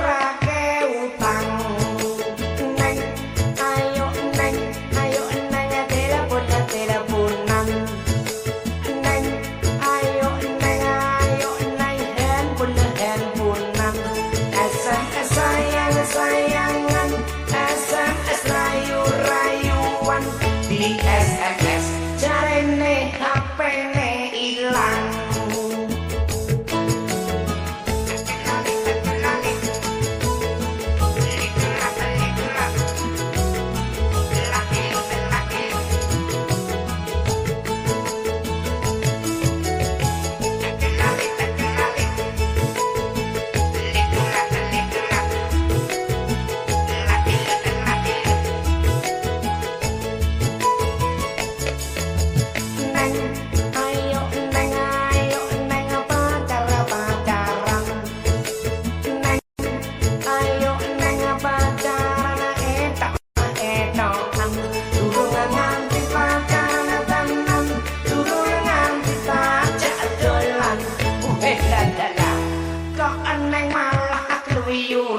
right. río